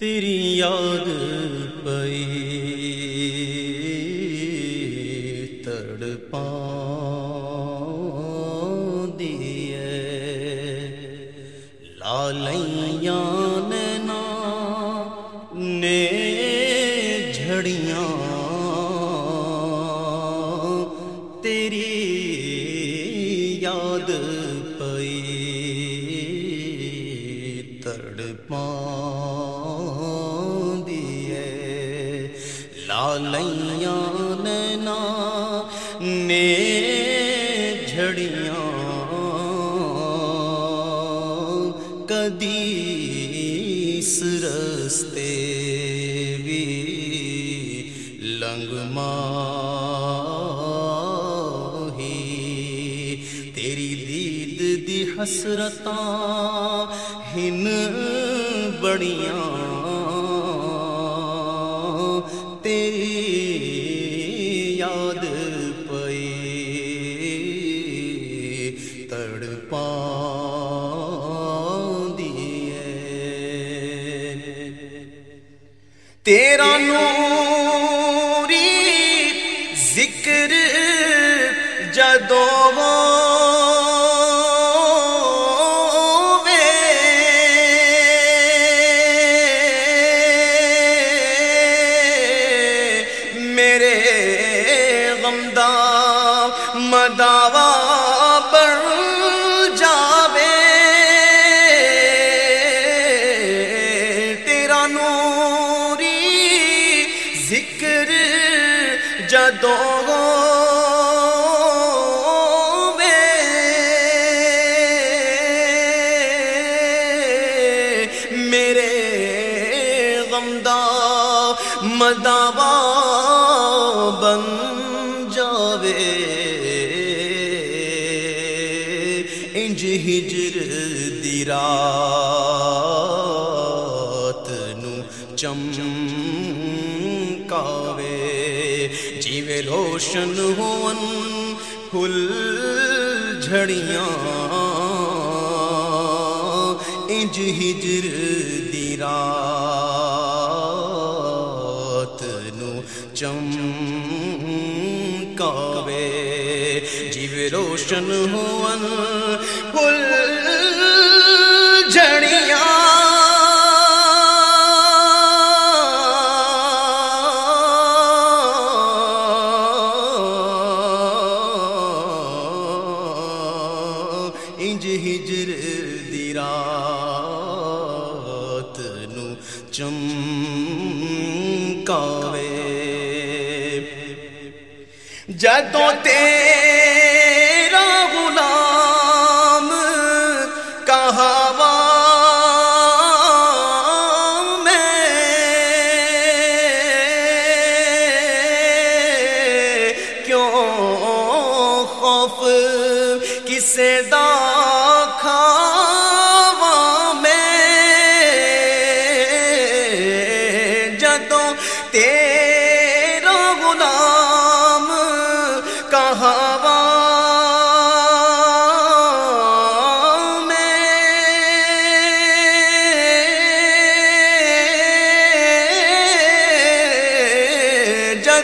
تیری یاد پئی تڑ پا دیے لالیاں نینا نے جھڑیاں لالیاں نینا نے جھڑیاں کدی اس رستے بھی لنگ ماہی، تیری دید دی حسرتاں، ہن بڑیاں تیری یاد پئی تڑ پا تیرا نوری ذکر جدو غمدہ مداوا بن جاوے۔ تیرا نوری ذکر جدو مداوا بن انج ہجر دی رات نو چمکاوے، جیوے روشن ہون پھل جھڑیاں۔ انج ہجر دی رات نو چمکاوے جیو روشن ہون پھل جدوں تیرے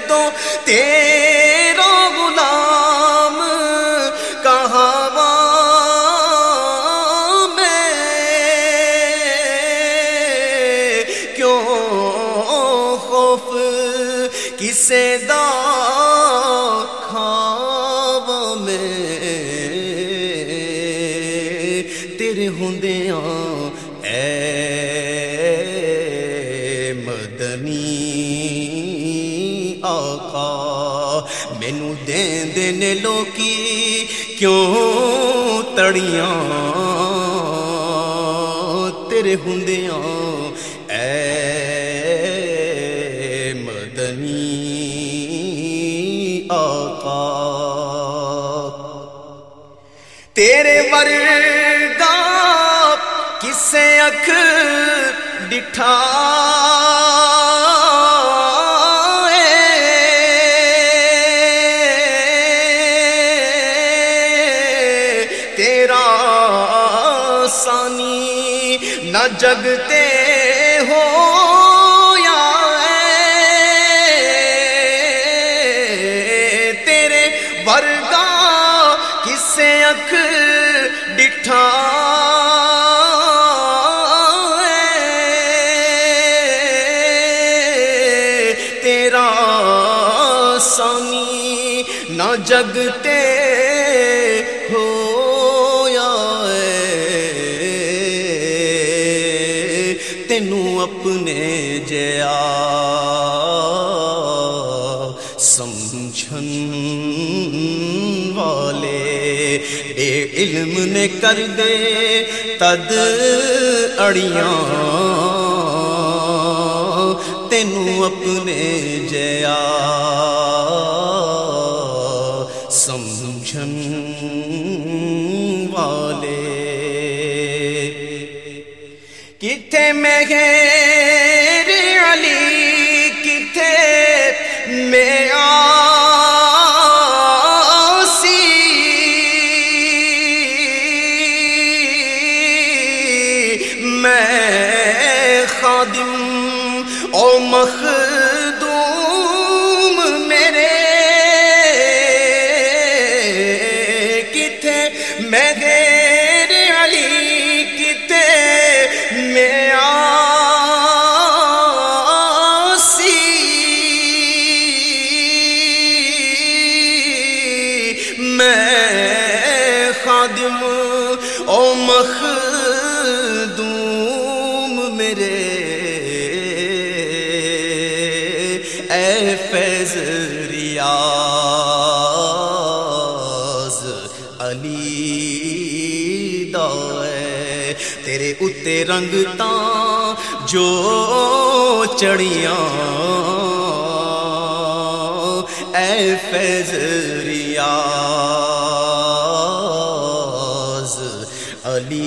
تو تیرا غلام کہاں میں؟ کیوں خوف کسے دا آقا مینو دین دینے لوکی کیوں تڑیاں؟ تیرے ہوندیاں اے مدنی آقا۔ تیرے ورگا کسے اکھ ڈٹھا نہ جگتے ہو یا اے تیرے ورگا کسے اکھ ڈٹھا تیرا سانی نہ جگتے تینوں اپنے جیا سمجھن والے اے علم نے کر دے تد اڑیاں تینوں اپنے جیا سمجھن والے کتنے میں علی خادم او مخدوم میرے، اے فیض ریاض علی دے تیرے اتے رنگ تاں جو چڑیاں اے فیض ریاض علی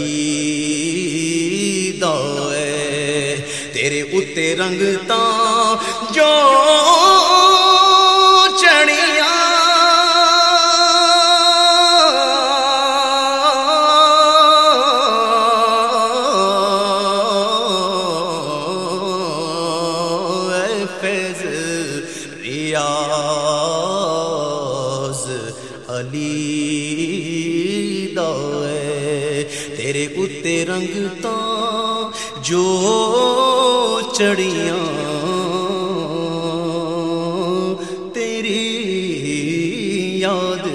دے تیرے اتے رنگ تاں جو فیض ریاض علی دے تیرے اتے رنگ رنگتا جو چڑیاں تیری یاد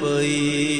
پئی۔